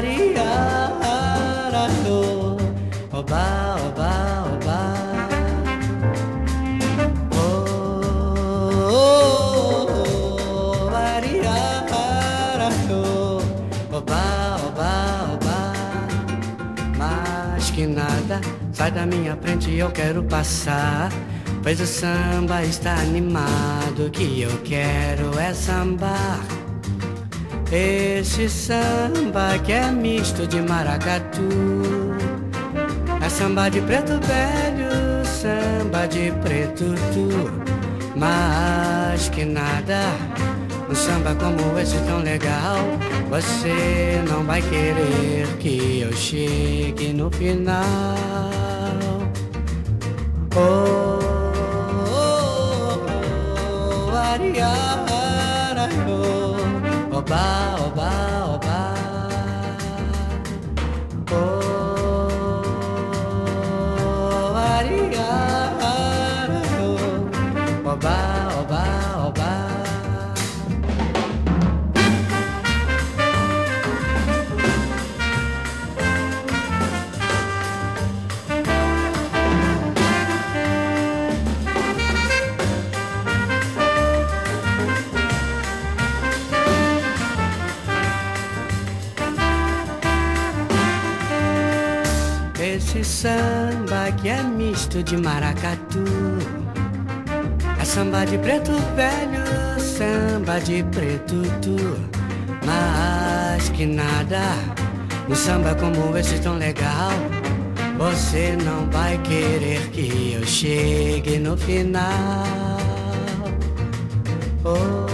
Mariano, oba, oba, oba. Oh, oh, oh, oh Mariano, oba, oba, oba. Mas que nada, sai da minha frente, eu quero passar. Pois o samba está animado, o que eu quero é sambar. Esse samba que é misto de maracatu. É samba de preto velho, samba de preto tu. Mas que nada, um samba como esse tão legal. Você não vai querer que eu chegue no final. Oh, oba, oba. Oh, Esse samba que é misto de maracatu. É samba de preto velho, samba de preto tu. Mas que nada, um samba como esse tão legal Você não vai querer que eu chegue no final. Oh,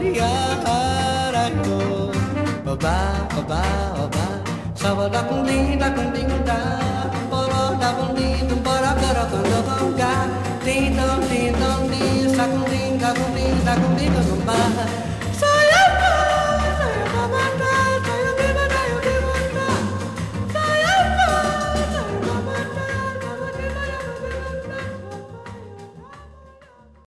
aray ko Baba, baba, baba Sawa lakong li, lakong li kong da Poro lakong li, tumpara pero kong lakong ga Di dong, di dong, di Sakong li, lakong li, lakong li kong ba